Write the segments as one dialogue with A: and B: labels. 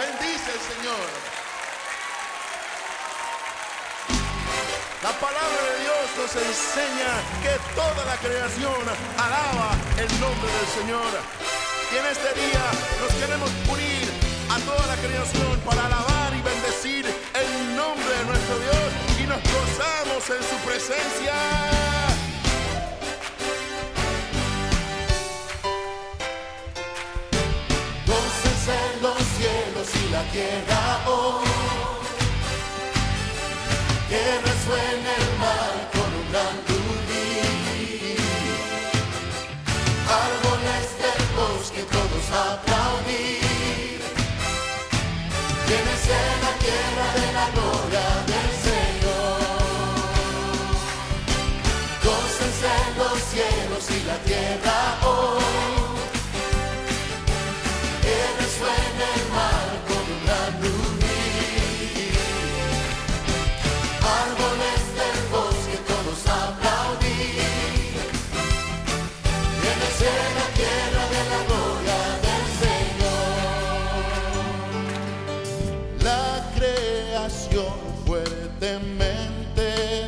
A: Bendice el Señor. La palabra de Dios nos enseña que toda la creación alaba el nombre del Señor. Y en este día nos queremos unir a toda la creación para alabar y bendecir el nombre de nuestro Dios y nos gozamos en su presencia.
B: La tierra hoy. Que resuene
A: fuertemente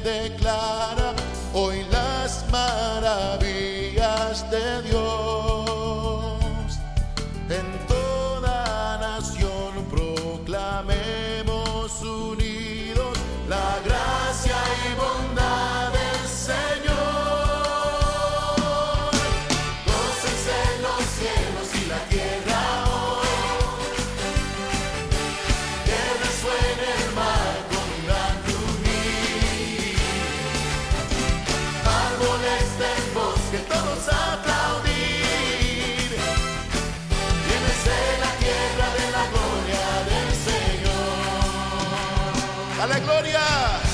A: declara hoy las maravillas de Dios.
B: Gloria!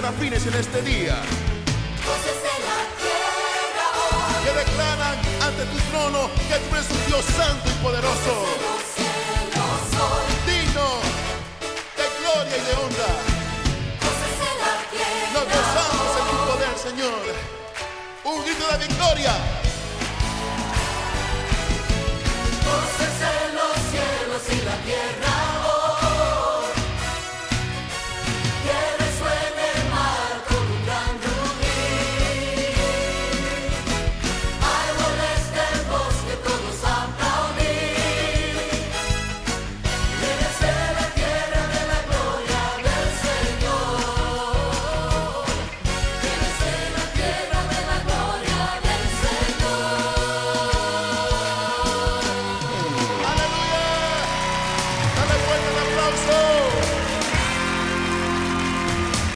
A: Serafines en este día
B: Gócense la tierra hoy.
A: que declaran ante tu trono que tú eres un Dios santo y poderoso,
B: Los cielos hoy.
A: digno de gloria y de honra.
B: Gócense la tierra
A: Nos gozamos en tu poder, Señor. Un grito de victoria.